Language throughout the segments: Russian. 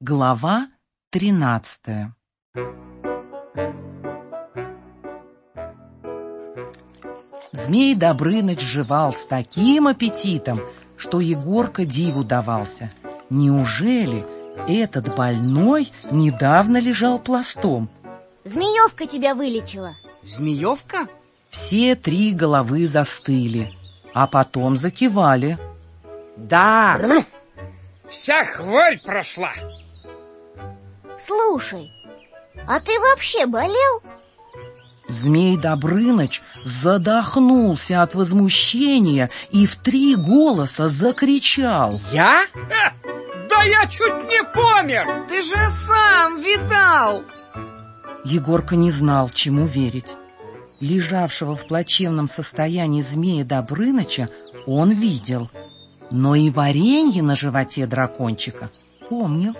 Глава тринадцатая Змей Добрыныч жевал с таким аппетитом, что Егорка диву давался. Неужели этот больной недавно лежал пластом? Змеевка тебя вылечила. Змеевка? Все три головы застыли, а потом закивали. Да, вся хворь прошла. Слушай, а ты вообще болел? Змей Добрыныч задохнулся от возмущения и в три голоса закричал. Я? Да я чуть не помер! Ты же сам видал! Егорка не знал, чему верить. Лежавшего в плачевном состоянии змея Добрыныча он видел, но и варенье на животе дракончика помнил.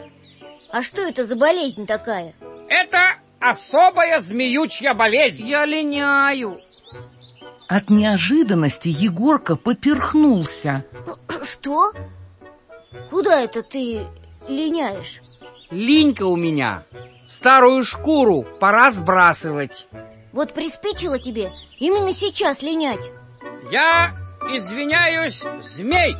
А что это за болезнь такая? Это особая змеючья болезнь. Я линяю. От неожиданности Егорка поперхнулся. Что? Куда это ты линяешь? Линька у меня. Старую шкуру пора сбрасывать. Вот приспичило тебе именно сейчас линять. Я извиняюсь, змей,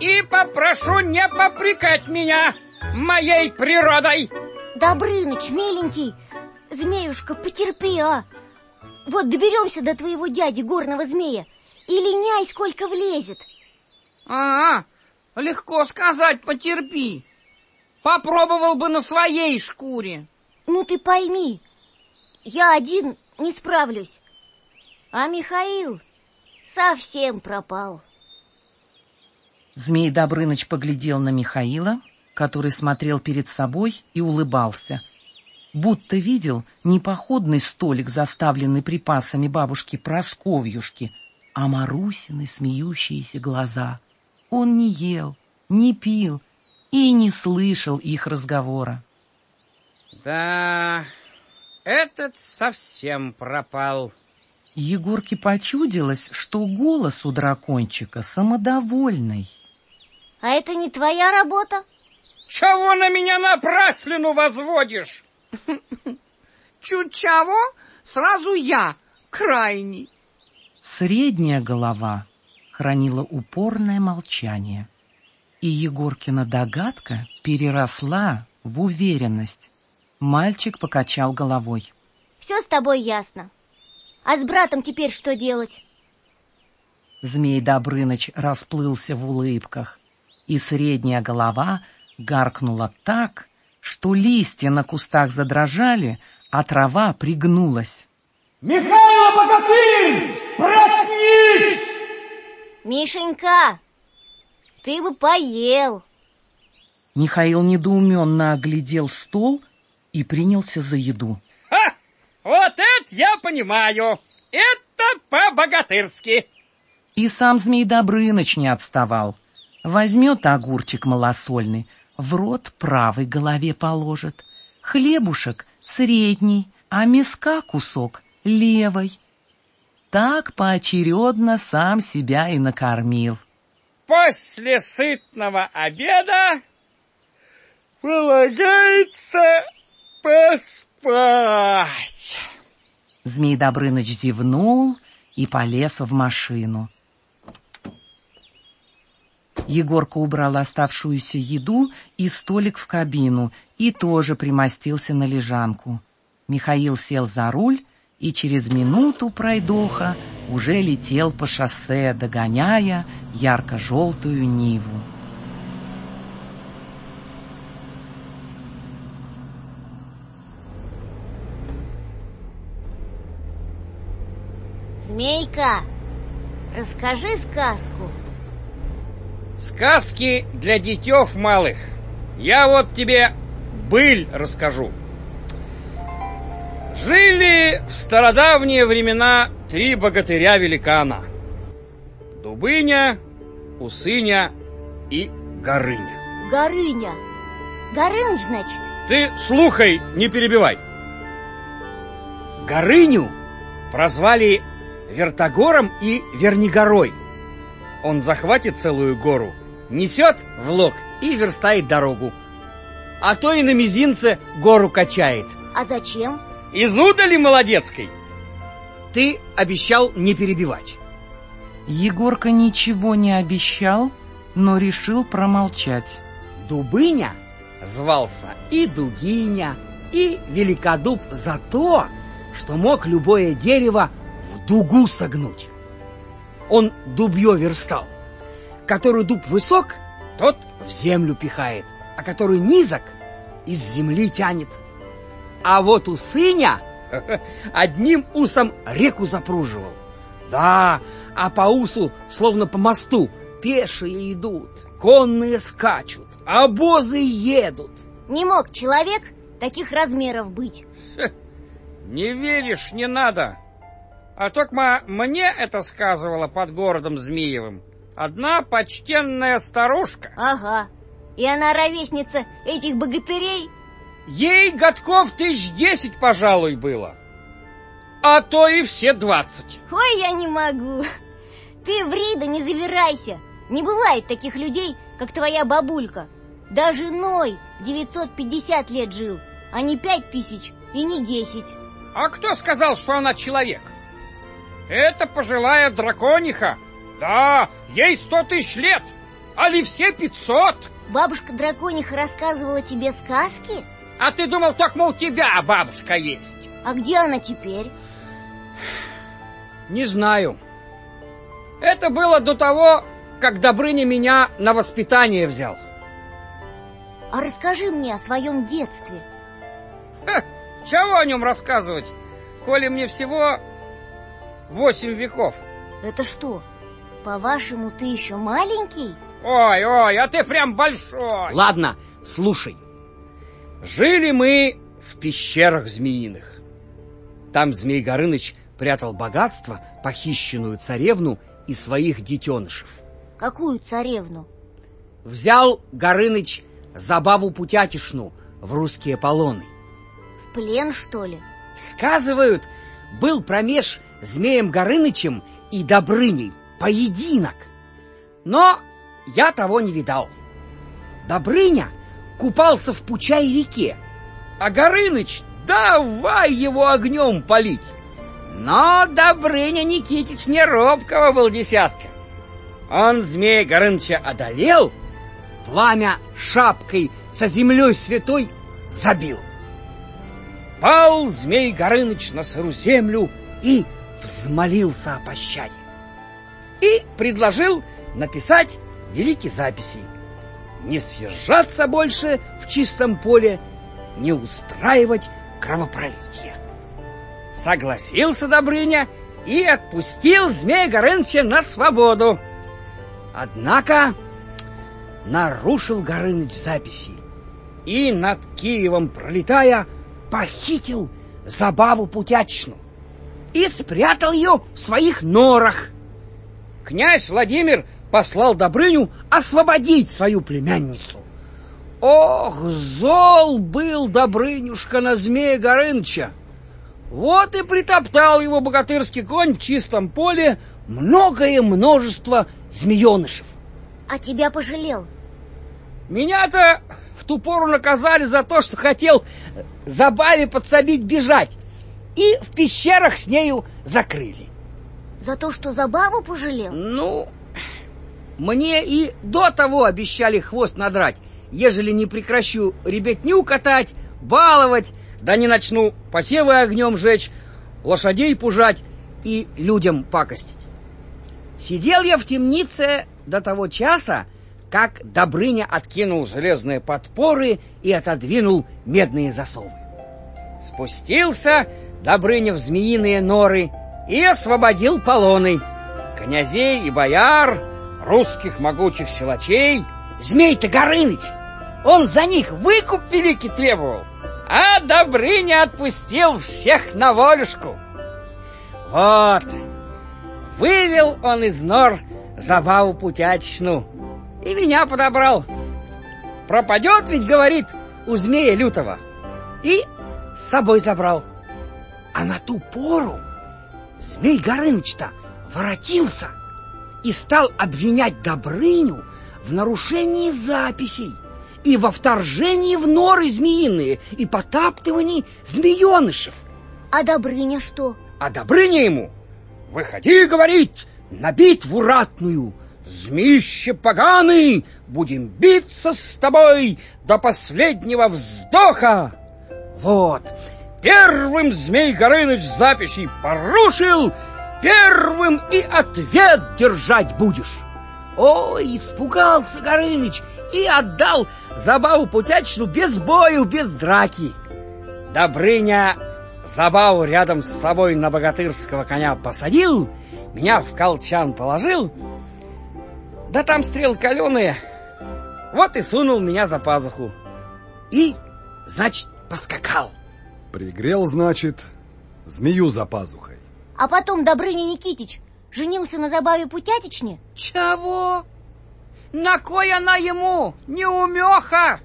и попрошу не попрекать меня моей природой. Добрыныч, миленький, змеюшка, потерпи, а. Вот доберемся до твоего дяди, горного змея, и линяй, сколько влезет. А, -а легко сказать, потерпи. Попробовал бы на своей шкуре. Ну ты пойми, я один не справлюсь. А Михаил совсем пропал. Змей Добрыныч поглядел на Михаила, который смотрел перед собой и улыбался. Будто видел не походный столик, заставленный припасами бабушки Просковьюшки, а Марусины смеющиеся глаза. Он не ел, не пил и не слышал их разговора. Да, этот совсем пропал. Егорке почудилось, что голос у дракончика самодовольный. А это не твоя работа? Чего на меня напраслину возводишь? Чуть чего, сразу я, крайний. Средняя голова хранила упорное молчание, и Егоркина догадка переросла в уверенность. Мальчик покачал головой. Все с тобой ясно. А с братом теперь что делать? Змей Добрыныч расплылся в улыбках, и средняя голова гаркнула так, что листья на кустах задрожали, а трава пригнулась. Михаил Богатырь, проснись! Мишенька, ты бы поел. Михаил недоуменно оглядел стол и принялся за еду. Ха! Вот это я понимаю! Это по-богатырски! И сам Змей Добрыныч не отставал. Возьмет огурчик малосольный, в рот правой голове положит, хлебушек средний, а миска кусок левой. Так поочередно сам себя и накормил. После сытного обеда полагается поспать. Змей Добрыныч зевнул и полез в машину. Егорка убрал оставшуюся еду и столик в кабину и тоже примостился на лежанку. Михаил сел за руль и через минуту пройдоха уже летел по шоссе, догоняя ярко-желтую Ниву. Змейка, расскажи сказку. Сказки для детев малых. Я вот тебе быль расскажу. Жили в стародавние времена три богатыря-великана. Дубыня, Усыня и Горыня. Горыня. Горыныч, значит? Ты слухай, не перебивай. Горыню прозвали Вертогором и Вернигорой. Он захватит целую гору, несет в лог и верстает дорогу. а то и на мизинце гору качает. А зачем? Из удали молодецкой. Ты обещал не перебивать. Егорка ничего не обещал, но решил промолчать. Дубыня звался и Дугиня, и Великодуб за то, что мог любое дерево в дугу согнуть. Он дубье верстал. Который дуб высок, тот в землю пихает, а который низок, из земли тянет. А вот у сыня одним усом реку запруживал. Да, а по усу, словно по мосту, пешие идут, конные скачут, обозы едут. Не мог человек таких размеров быть. Не веришь, не надо. А только мне это сказывала под городом Змеевым. Одна почтенная старушка. Ага. И она ровесница этих богатырей? Ей годков тысяч десять, пожалуй, было. А то и все двадцать. Ой, я не могу. Ты, Врида, не завирайся. Не бывает таких людей, как твоя бабулька. Даже Ной 950 лет жил, а не пять тысяч и не десять. А кто сказал, что она человек? Это пожилая дракониха. Да, ей сто тысяч лет, а ли все пятьсот. Бабушка дракониха рассказывала тебе сказки? А ты думал, только у тебя бабушка есть? А где она теперь? Не знаю. Это было до того, как Добрыня меня на воспитание взял. А расскажи мне о своем детстве. Ха, чего о нем рассказывать, коли мне всего восемь веков? Это что, по-вашему, ты еще маленький? Ой, ой, а ты прям большой. Ладно, слушай. Жили мы в пещерах змеиных. Там Змей Горыныч прятал богатство, похищенную царевну и своих детенышев. Какую царевну? Взял Горыныч забаву путятишну в русские полоны. В плен, что ли? Сказывают, был промеж Змеем Горынычем и Добрыней поединок. Но я того не видал. Добрыня купался в Пучай реке, а Горыныч давай его огнем полить. Но Добрыня Никитич не робкого был десятка. Он змея Горыныча одолел, пламя шапкой со землей святой забил. Пал змей Горыныч на сыру землю и взмолился о пощаде. И предложил написать великие записи. Не съезжаться больше в чистом поле, не устраивать кровопролития. Согласился Добрыня и отпустил Змея Горыныча на свободу. Однако нарушил Горыныч записи и над Киевом пролетая похитил забаву путячную и спрятал ее в своих норах. Князь Владимир послал Добрыню освободить свою племянницу. Ох, зол был Добрынюшка на змея Горыныча! Вот и притоптал его богатырский конь в чистом поле многое множество змеенышев. А тебя пожалел? Меня-то в ту пору наказали за то, что хотел забаве подсобить бежать, и в пещерах с нею закрыли. За то, что забаву пожалел? Ну, мне и до того обещали хвост надрать, ежели не прекращу ребятню катать, баловать, да не начну посевы огнем жечь, лошадей пужать и людям пакостить. Сидел я в темнице до того часа, как Добрыня откинул железные подпоры и отодвинул медные засовы. Спустился Добрыня в змеиные норы и освободил полоны. Князей и бояр, русских могучих силачей, змей-то Горыныч, он за них выкуп великий требовал, а Добрыня отпустил всех на волюшку. Вот, вывел он из нор забаву путячную и меня подобрал. Пропадет ведь, говорит, у змея лютого. И с собой забрал. А на ту пору змей Горыныч-то воротился и стал обвинять Добрыню в нарушении записей и во вторжении в норы змеиные, и потаптывании змеенышев. А Добрыня что? А Добрыня ему, выходи, говорит, на битву ратную, Змеище поганый, будем биться с тобой до последнего вздоха. Вот, первым Змей Горыныч записей порушил, первым и ответ держать будешь. Ой, испугался Горыныч и отдал забаву путячную без бою, без драки. Добрыня забаву рядом с собой на богатырского коня посадил, меня в колчан положил, да там стрел каленые, вот и сунул меня за пазуху. И, значит, поскакал. Пригрел, значит, змею за пазухой. А потом Добрыня Никитич женился на забаве Путятичне? Чего? На кой она ему? Неумеха!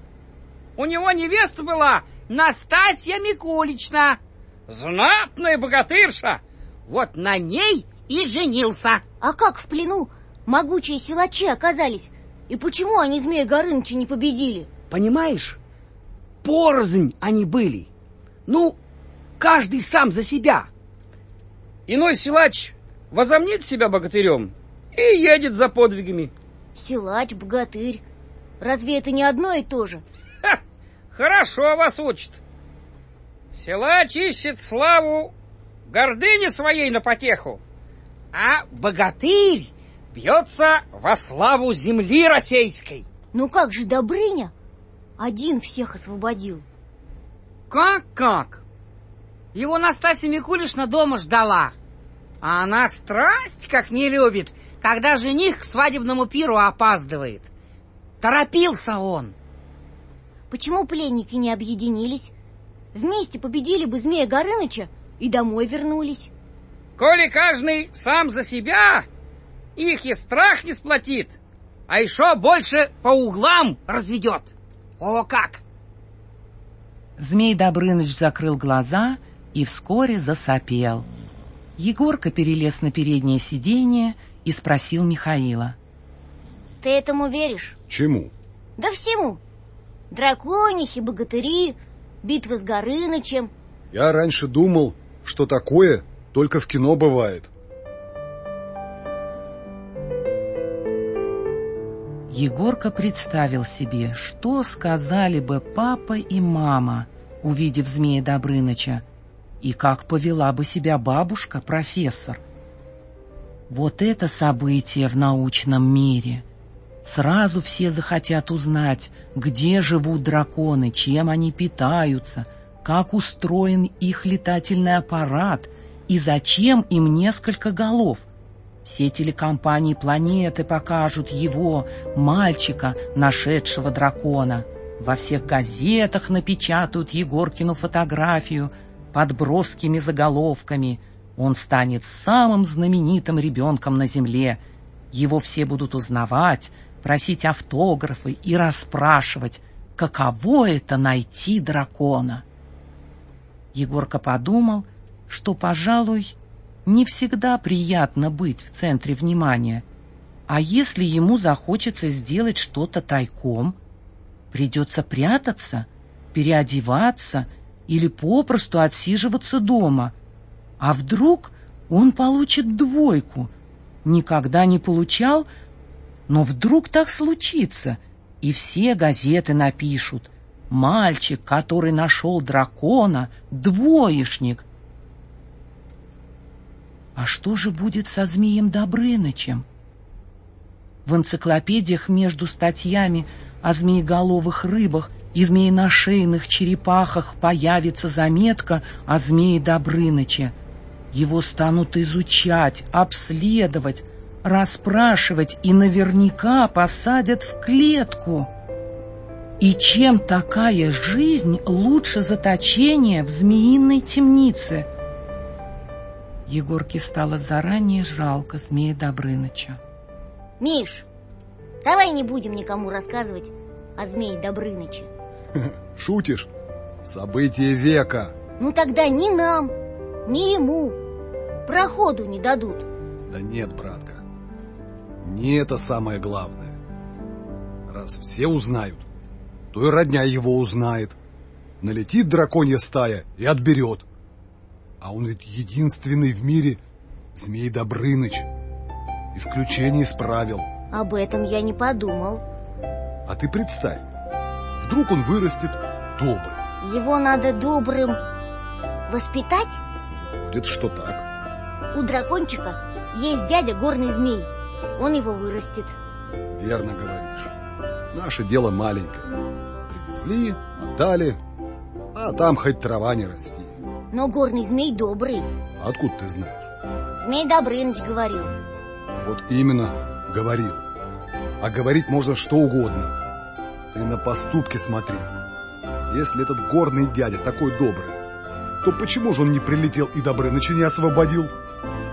У него невеста была Настасья Микулична. Знатная богатырша. Вот на ней и женился. А как в плену могучие силачи оказались? И почему они Змея Горыныча не победили? Понимаешь, порознь они были. Ну, каждый сам за себя. Иной силач возомнит себя богатырем и едет за подвигами. Силач, богатырь. Разве это не одно и то же? Ха, хорошо вас учат. Силач ищет славу гордыни своей на потеху, а богатырь бьется во славу земли российской. Ну как же Добрыня один всех освободил? Как-как? Его Настасья Микулишна дома ждала. А она страсть как не любит, когда жених к свадебному пиру опаздывает. Торопился он. Почему пленники не объединились? Вместе победили бы Змея Горыныча и домой вернулись. Коли каждый сам за себя, их и страх не сплотит, а еще больше по углам разведет. О, как! Змей Добрыныч закрыл глаза и вскоре засопел. Егорка перелез на переднее сиденье и спросил Михаила. Ты этому веришь? Чему? Да всему. Драконихи, богатыри, битвы с Горынычем. Я раньше думал, что такое только в кино бывает. Егорка представил себе, что сказали бы папа и мама, увидев змея Добрыныча, и как повела бы себя бабушка, профессор. Вот это событие в научном мире. Сразу все захотят узнать, где живут драконы, чем они питаются, как устроен их летательный аппарат и зачем им несколько голов. Все телекомпании планеты покажут его, мальчика, нашедшего дракона. Во всех газетах напечатают Егоркину фотографию — под броскими заголовками. Он станет самым знаменитым ребенком на земле. Его все будут узнавать, просить автографы и расспрашивать, каково это найти дракона. Егорка подумал, что, пожалуй, не всегда приятно быть в центре внимания, а если ему захочется сделать что-то тайком, придется прятаться, переодеваться или попросту отсиживаться дома. А вдруг он получит двойку? Никогда не получал, но вдруг так случится, и все газеты напишут. Мальчик, который нашел дракона, двоечник. А что же будет со змеем Добрынычем? В энциклопедиях между статьями о змееголовых рыбах и змееношейных черепахах появится заметка о змее Добрыныче. Его станут изучать, обследовать, расспрашивать и наверняка посадят в клетку. И чем такая жизнь лучше заточения в змеиной темнице? Егорке стало заранее жалко змея Добрыныча. Миш, давай не будем никому рассказывать о змее Добрыныче. Шутишь? Событие века. Ну тогда ни нам, ни ему проходу не дадут. Да нет, братка. Не это самое главное. Раз все узнают, то и родня его узнает. Налетит драконья стая и отберет. А он ведь единственный в мире Змей Добрыныч. Исключение исправил. Об этом я не подумал. А ты представь, вдруг он вырастет добрый. Его надо добрым воспитать? Выходит, что так. У дракончика есть дядя горный змей. Он его вырастет. Верно говоришь. Наше дело маленькое. Привезли, отдали, а там хоть трава не расти. Но горный змей добрый. Откуда ты знаешь? Змей Добрыныч говорил. Вот именно, говорил. А говорить можно что угодно. Ты на поступки смотри. Если этот горный дядя такой добрый, то почему же он не прилетел и Добрыныча не освободил?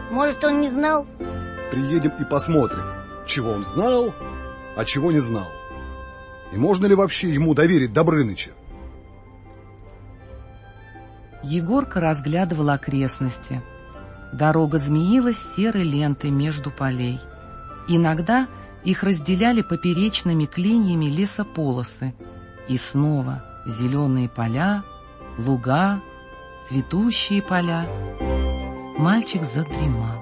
Может, он не знал? Приедем и посмотрим, чего он знал, а чего не знал. И можно ли вообще ему доверить Добрыныча? Егорка разглядывал окрестности. Дорога змеилась серой лентой между полей. Иногда их разделяли поперечными клиньями лесополосы. И снова зеленые поля, луга, цветущие поля. Мальчик задремал.